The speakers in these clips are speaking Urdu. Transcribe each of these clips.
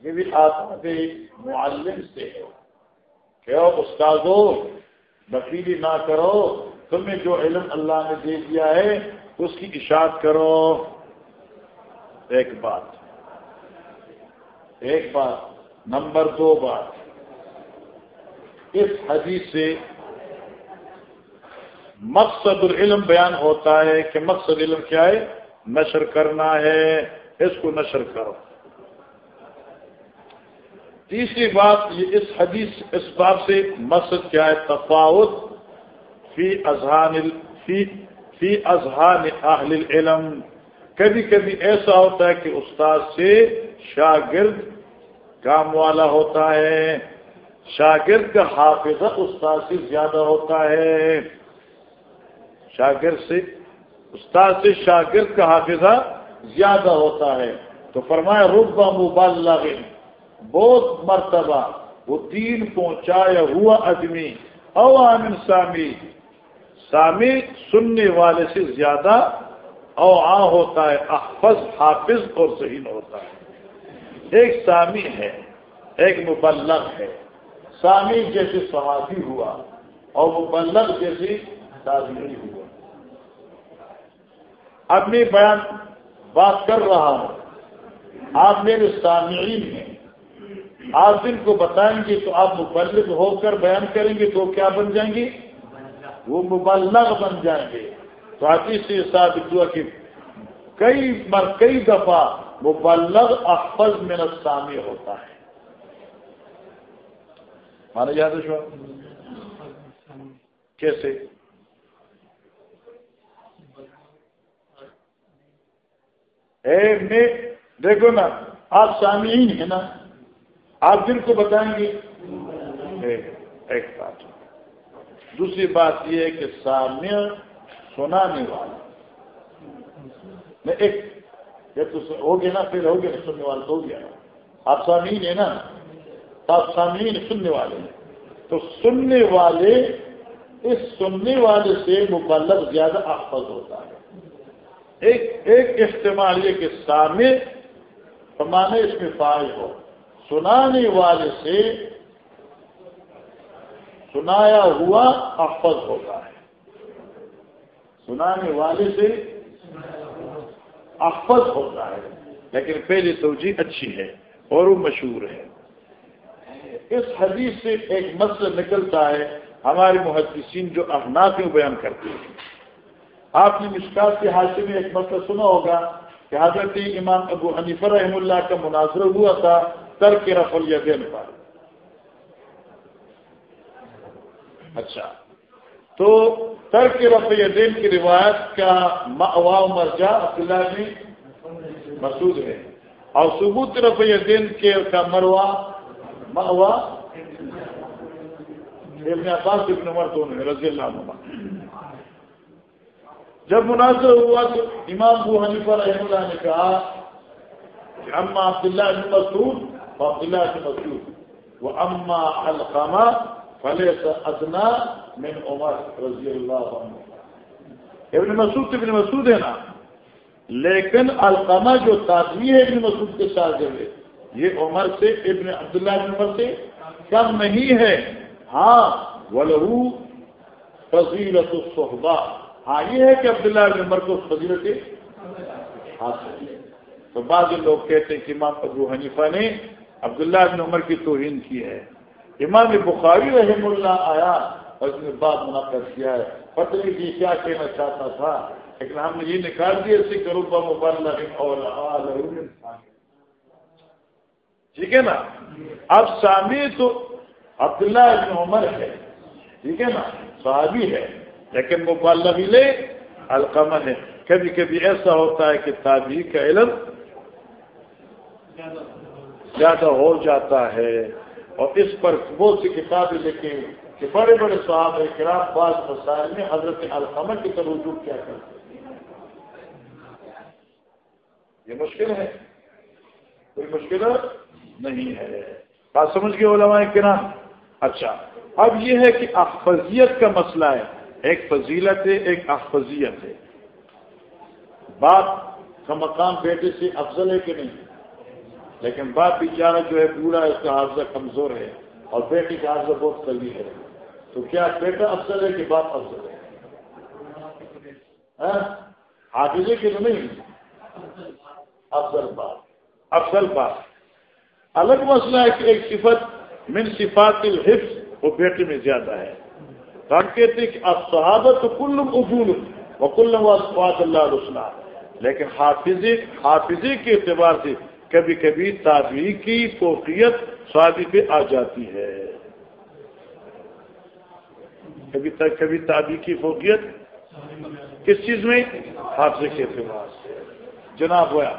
یہ بھی آتا تھے معلم سے کہ استادو بکیلی نہ کرو، تمہیں جو علم اللہ نے دے دیا ہے، اس کی اشاعت کرو۔ ایک بات۔ ایک بات۔ نمبر دو بات۔ اس حدیث سے مقصد العلم بیان ہوتا ہے کہ مقصد علم کیا ہے؟ نشر کرنا ہے۔ اس کو نشر کرو۔ تیسری بات، یہ اس حدیث، اس بات سے مقصد کیا ہے؟ تفاوت فی اذہان فی فی اذہان اہل العلم۔ کبھی کبھی ایسا ہوتا ہے کہ استاد سے شاگرد کام والا ہوتا ہے، شاگرد کا حافظہ استاد سے زیادہ ہوتا ہے۔ شاگرد سے، استاد سے شاگرد کا حافظہ زیادہ ہوتا ہے۔ تو فرمایا ربا مبالغ بہت مرتبہ وہ تین پہنچایا ہوا آدمی، عوام سامی سامی سننے والے سے زیادہ او آ ہوتا ہے، احفظ، حافظ اور ذہین ہوتا ہے۔ ایک سامی ہے، ایک مبلغ ہے۔ سامی جیسے صحافی ہوا اور مبلغ جیسے تازمی ہوا۔ اب میں بیان بات کر رہا ہوں۔ آپ میرے سامعین ہیں۔ آپ دن کو بتائیں گے تو آپ مبلغ ہو کر بیان کریں گے تو کیا بن جائیں گے؟ وہ مبلغ بن جائیں گے۔ تو حدیث سے ثابت ہوا کہ کئی بار کئی دفعہ مبلغ احفظ میں نسامی ہوتا ہے۔ مانا یاد ہے کیسے؟ اے میں دیکھو نا، آپ سامعین ہیں نا۔ آپ جن کو بتائیں گے؟ ایک بات۔ دوسری بات یہ ہے کہ سامع سنانے والا میں ایک تو ہو گیا نا، پھر ہو گیا سننے والا تو ہو گیا۔ آپ سامعین ہیں نا؟ آپ سامعین سننے والے ہیں۔ تو سننے والے، اس سننے والے سے مبلغ زیادہ احفظ ہوتا ہے۔ ایک ایک استعمال یہ کہ سامع کمانے اس میں فائل ہو۔ سنانے والے سے سنایا ہوا احفظ ہوتا ہے۔ سنانے والے سے احفظ ہوتا ہے۔ لیکن پہلی توجہ اچھی ہے اور وہ مشہور ہے۔ اس حدیث سے ایک مسئلہ نکلتا ہے۔ ہمارے محدثین جو احناف بیان کرتے ہیں۔ آپ نے مشکات کے حادثے میں ایک مسئلہ سنا ہوگا کہ حضرت امام ابو حنیفر رحم اللہ کا مناظر ہوا تھا۔ ترک رف الیدین پر اچھا۔ تو ترک رف الدین کی روایت کا موا مرجا عبداللہ میں مسعود ہے۔ اور ثبوت رف الدین کے کا مروا موا ابن عباس ابن عمر دونوں رضی اللہ عنہ جب مناظر ہوا تو امام ابو حنیفہ رحم اللہ نے کہا کہ اما عبداللہ بن مسعود و مسعود وہ اما القامہ فلے ادنا من عمر رضی اللہ عنہ ابن مسعود ابن مسعود ہے نا. لیکن القامہ جو تعدمی ہے ابن مسعود کے ساتھ ہے، یہ عمر سے ابن عبداللہ بن عمر سے کم نہیں ہے. ہاں ولہو فضیلت الصحبہ ہاں یہ ہے کہ عبداللہ بن عمر کو فضیلت حاصل ہے. تو بعض لوگ کہتے ہیں کہ امام ابو حنیفہ نے عبداللہ بن عمر کی توہین کی ہے۔ امام بخاری رحم اللہ آیا، اور اس نے بات منعقد کیا ہے۔ پتہ نہیں کیا کہنا چاہتا تھا، لیکن ہم نے یہ نکال دیا اسی کروبا مبارلہ ٹھیک ہے نا؟ اب سامی تو عبداللہ بن عمر ہے۔ ٹھیک ہے نا؟ صحابی ہے، لیکن وہ لے القمہ ہے۔ کبھی کبھی ایسا ہوتا ہے کہ تابعی کا علم زیادہ ہو جاتا ہے اور اس پر بہت سی کتابیں لکھیں کہ بڑے بڑے صاحب کرام بعض مسائل میں حضرت القمہ کی طرف رجوع کیا کرتے یہ مشکل ہے؟ کوئی مشکل نہیں ہے۔ بات سمجھ گئے علماء کرام؟ اچھا۔ اب یہ ہے کہ افضیت کا مسئلہ ہے۔ ایک فضیلت ہے، ایک افضیت ہے۔ باپ کا مقام بیٹے سے افضل ہے کہ نہیں؟ لیکن باپ بیچارہ جو ہے پورا اس کا حافظہ کمزور ہے اور بیٹی کا حافظہ بہت قوی ہے۔ تو کیا بیٹا افسر ہے کہ باپ افسر ہے؟ ہاں؟ حافظے کے تو نہیں۔ افضل بات افضل بات الگ مسئلہ ہے کہ ایک صفت من صفات الحفظ، وہ بیٹے میں زیادہ ہے۔ ہم کہتے ہیں کہ صحابت کلم اصول و کلم واسفات اللہ رسنا لیکن حافظ حافظی کے اعتبار سے کبھی کبھی تابعی کی فوقیت شادی پہ آ جاتی ہے۔ کبھی تک کبھی تابعی کی فوقیت کس چیز میں؟ حافظ کے اعتبار سے۔ جناب ہوا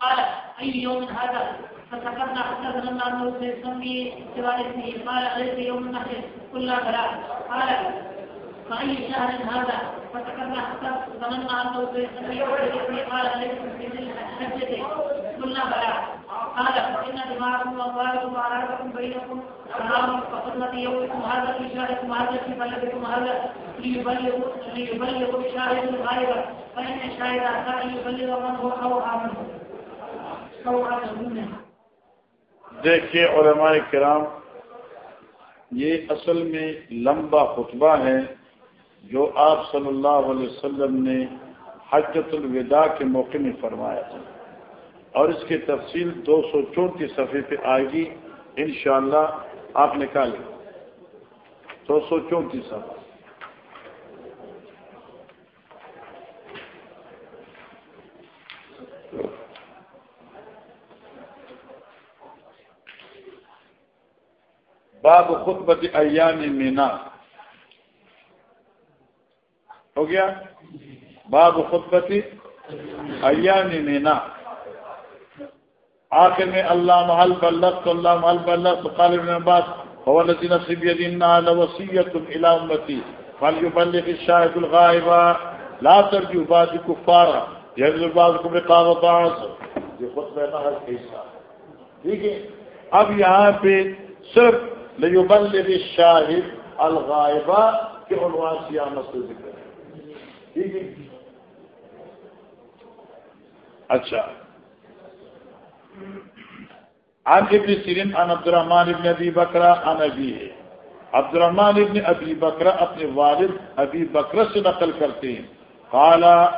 قال، أي يوم هذا؟ فسكرنا حتى ظننا أنه سيسمي سوال اسمه. قال، أليس يوم النحر؟ قلنا، بلى. قال، فأي شهر هذا؟ فسكرنا حتى ظننا أنه سيسمي قال، أليس في الحجة؟ قلنا، بلى. قال فإن دماءكم وأموالكم وأعراضكم بينكم حرام، فحرمة يومكم هذا في شهركم هذا، في بلدكم هذا، ليبلغوا ليبلغوا الشاهد الغائب فإن الشاهد أتى يبلغ من هو أوعى منه. دیکھیے علماء کرام، یہ اصل میں لمبا خطبہ ہے جو آپ صلی اللہ علیہ وسلم نے حجت الوداع کے موقع میں فرمایا تھا۔ اور اس کی تفصیل دو سو چونتیس صفحے پہ آئے گی، انشاءاللہ آپ نکالیں۔ دو سو چونتیس صفحہ۔ باب خطبت ایام مینا۔ ہو گیا؟ باب خطبت ایام مینا۔ آخر میں اللہ محل بلغت، اللہ محل بلغت۔ قال ابن عباس هو الذي نفسي بيده انها لوصيه الى امتي فليبلغ الشاهد الغائب۔ لا ترجو بعض كفارا يغلب بعضكم رقاب بعض۔ یہ خطبہ نہ ہے ٹھیک ہے؟ اب یہاں پہ صرف لیبلغ الشاہد الغائبہ کے عنوان سیامت سے ذکر ہے۔ ٹھیک ہے؟ اچھا۔ عن ابن سیرین، عن عبد الرحمن ابن ابی بکرا عن ابی ہے۔ عبد الرحمن ابن ابی بکرا اپنے والد ابی بکر سے نقل کرتے ہیں۔ قالا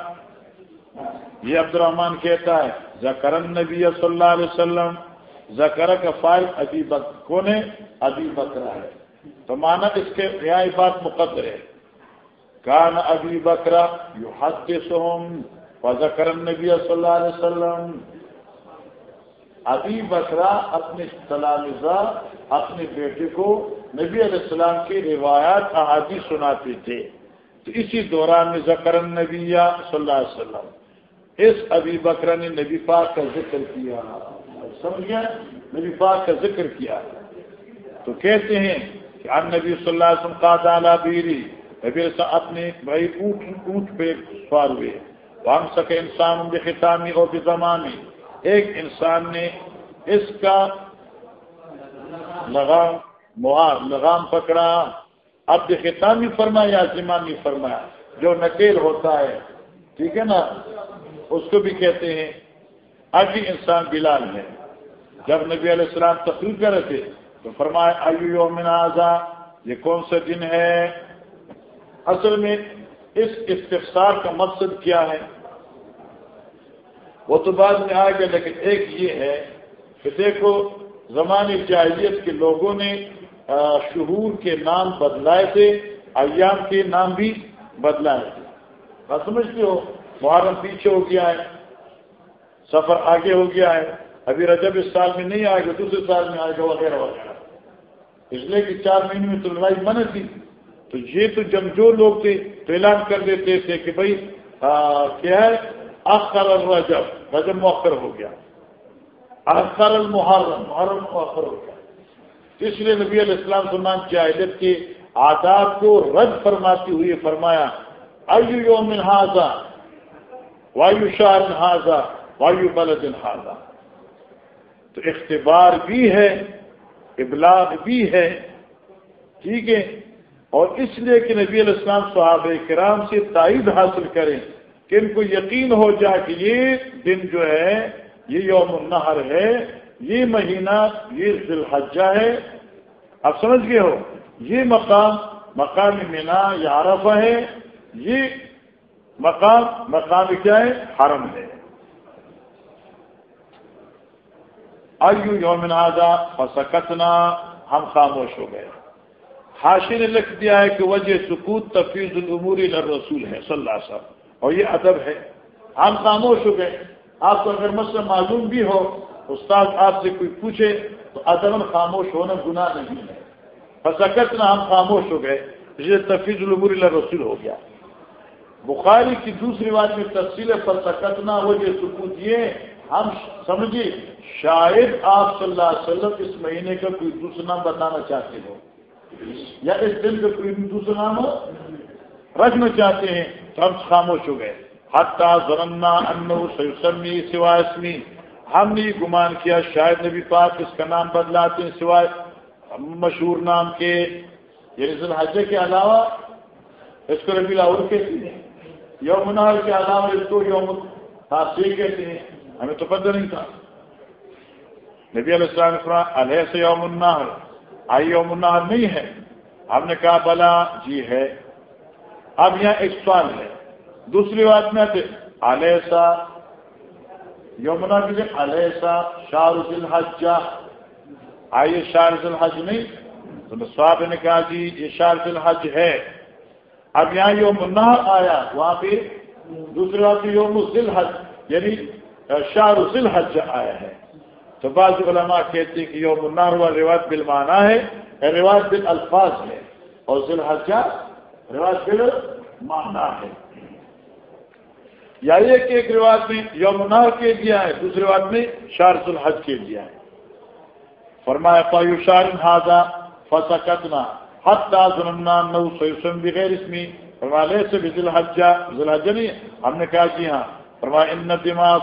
یہ عبد الرحمن کہتا ہے، ذکر النبی صلی اللہ علیہ وسلم زکر کا فائل ابھی بک کون ہے ابھی بکرا ہے۔ تو مانا اس کے یہاں بات مقدر ہے۔ کان ابھی بکرا یو حد کے سوم زکر نبی صلی اللہ علیہ وسلم۔ ابھی بکرا اپنے تلامزہ اپنے بیٹے کو نبی علیہ السلام کی روایات احادی سناتے تھے۔ تو اسی دوران میں زکر نبی صلی اللہ علیہ وسلم۔ اس ابھی بکرا نے نبی پاک کا ذکر کیا۔ سمجھ گیا نبی پاک کا ذکر کیا۔ تو کہتے ہیں کہ اب نبی صلی اللہ علیہ وسلم کا دالا بیری، نبی اپنے بھائی اونٹ اونٹ پہ سوار ہوئے۔ وہاں سکے انسان بے خطامی اور بے زمانی ایک انسان نے اس کا لگام مہار لگام پکڑا۔ اب بے خطامی فرمایا یا زمانی فرمایا۔ جو نکیل ہوتا ہے، ٹھیک ہے نا؟ اس کو بھی کہتے ہیں ابھی انسان بلال ہے۔ جب نبی علیہ السلام تقریر کر رہے تھے، تو فرمائے ایو یوم آزا یہ کون سا دن ہے؟ اصل میں اس استفسار کا مقصد کیا ہے؟ وہ تو بعد میں آئے گا، لیکن ایک یہ ہے کہ دیکھو زمانی جاہلیت کے لوگوں نے شہور کے نام بدلائے تھے، ایام کے نام بھی بدلائے تھے۔ سمجھتے ہو؟ محرم پیچھے ہو گیا ہے، سفر آگے ہو گیا ہے۔ ابھی رجب اس سال میں نہیں آئے گا، دوسرے سال میں آئے گا، وغیرہ وغیرہ۔ اس لیے کہ چار مہینے میں تو لڑائی من تھی تو یہ تو جب جو لوگ تھے، تو اعلان کر دیتے تھے کہ بھائی کیا ہے؟ آخر الرجب۔ رجب مؤخر ہو گیا۔ آخر المحرم، محرم مؤخر ہو گیا۔ اس لیے نبی علیہ السلام سلمان کی کے آداب کو رد فرماتی ہوئی، فرمایا، ایو یوم حاضہ وایو شاہ حاضہ وایو بلد حاضہ تو اختبار بھی ہے، ابلاغ بھی ہے، ٹھیک ہے؟ اور اس لیے کہ نبی علیہ السلام صحابہ کرام سے تائید حاصل کریں کہ ان کو یقین ہو جائے کہ یہ دن جو ہے، یہ یوم النہر ہے، یہ مہینہ، یہ ذی الحجہ ہے۔ آپ سمجھ گئے ہو؟ یہ مقام مقام مینا یا عرفہ ہے، یہ مقام مقام کیا ہے؟ حرم ہے۔ ایو یوم آزا فسکتنا، ہم خاموش ہو گئے۔ حاشی نے لکھ دیا ہے کہ وجہ سکوت تفیظ العمور رسول ہے، صلی اللہ علیہ وسلم۔ اور یہ ادب ہے۔ ہم خاموش ہو گئے۔ آپ کو اگر مسئلہ معلوم بھی ہو، استاد آپ سے کوئی پوچھے، تو ادب خاموش ہونا گناہ نہیں ہے۔ فسکت نہ ہم خاموش ہو گئے۔ یہ تفیظ العمور رسول ہو گیا۔ بخاری کی دوسری بات میں تفصیل فسکت نہ ہو یہ سکوت یہ ہم سمجھے شاید آپ صلی اللہ علیہ وسلم اس مہینے کا کوئی دوسرا نام بتانا چاہتے ہو۔ یا اس دن کا کوئی دوسرا نام رکھنا چاہتے ہیں تو ہم خاموش ہو گئے۔ حتیٰ ضرنا انو سیوسمی سوائے اسمی۔ ہم نے گمان کیا، شاید نبی پاک اس کا نام بدلاتے ہیں سوائے مشہور نام کے۔ یعنی حجے کے علاوہ اس کو ربی لاہور کہتے ہیں۔ یوم کے علاوہ اس کو یوم حاصل کہتے ہیں۔ ہمیں تو پتہ نہیں تھا۔ نبی علیہ السلام علیہ سے یوم النہر؟ آئی یوم النہر نہیں ہے۔ ہم نے کہا، بلا جی ہے۔ اب یہاں ایک سوال ہے۔ دوسری بات میں علیسا یومنا کے علیسا شار الحج آئیے شار الحج نہیں۔ تو سواب نے کہا جی یہ شار الحج ہے۔ اب یہاں یوم النہر آیا، وہاں پہ دوسری بات یوم الحج یعنی شار الحج آیا ہے۔ تو بعض علماء کہتے ہیں کہ یوم النہر ہوا، روایت بالمانہ ہے روایت بال الفاظ ہے۔ اور ذی الحجہ رواج بل ماننا ہے۔ یا یہ کہ ایک رواج میں یوم النار کے دیا ہے دوسرے بات میں شارس الحج کے دیا ہے فرمایا پایو شار ہاضا فسا کتنا حت ظلمنا نو سیوسم بغیر اس میں فرمایا سے بھی ذلحجہ ذلحجہ نہیں، ہم نے کہا جی ہاں۔ فرمایا، ان دماغ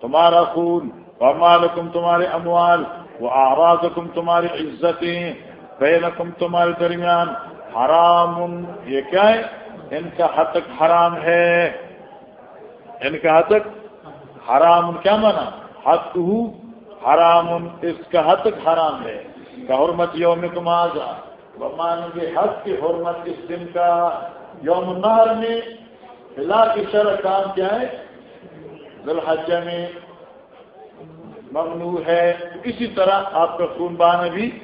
تمہارا خون ومالکم تمہارے اموال وہ آواز تمہاری عزتیں بینکم تمہارے درمیان۔ حرام، یہ کیا ہے؟ ان کا حتک حرام ہے۔ ان کا حتک حرام کیا مانا؟ حق حرام، اس کا حتک حرام ہے۔ کا حرمت یوم کمازا مان گے حق کی حرمت اس دن کا۔ یوم نہر میں فلا کی شرح کام کیا ہے؟ ذوالحجہ میں ممنوع ہے۔ اسی طرح آپ کا خون بانا بھی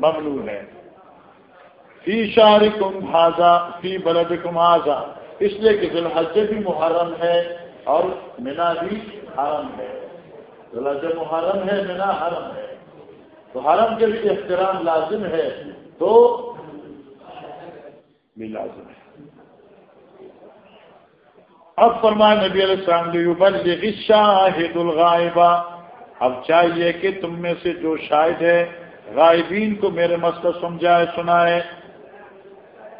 ممنوع ہے۔ فی شار کم حاضا فی بلد کم حاضا اس لیے کہ ذوالحج بھی محرم ہے اور مینا بھی حرم ہے۔ ذوالحج محرم ہے، مینا حرم ہے۔ تو حرم کے بھی احترام لازم ہے تو بھی لازم ہے۔ اب فرمائے نبی علیہ السلام شاہد الغائبہ اب چاہیے کہ تم میں سے جو شاہد ہے، غائبین کو میرے مسئلہ سمجھائے، سنائے۔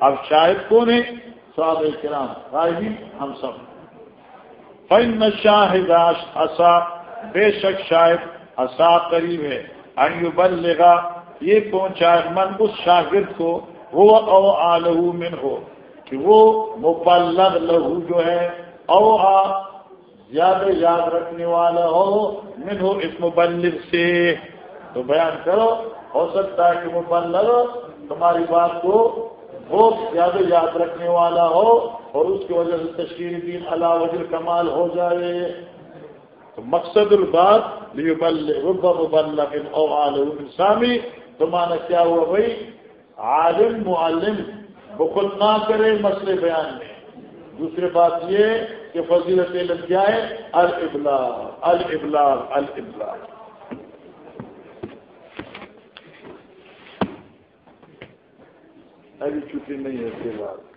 اب شاہد کون ہے صاحب کرام، غائبین، ہم سب۔ فن شاہد اصا بے شک شاہد اصا قریب ہے۔ بل لگا یہ پہنچائے من اس شاگرد کو وہ او آلہ من ہو کہ وہ مبلغ لہو جو ہے او آ زیادہ یاد رکھنے والا ہو من ہو اس مبلغ سے۔ تو بیان کرو، ہو سکتا ہے کہ مبلغ تمہاری بات کو وہ زیادہ یاد رکھنے والا ہو اور اس کی وجہ سے تشکیل دین اللہ وجر کمال ہو جائے۔ تو مقصد البات انسانی، تو مانا کیا ہوا بھائی؟ عالم، معلم، بخل نہ کرے مسئلے بیان میں۔ دوسری بات یہ کہ فضیلت علم کیا ہے؟ البلاغ البلاغ البلاغ ابھی چھٹی نہیں ہے اس کے بعد۔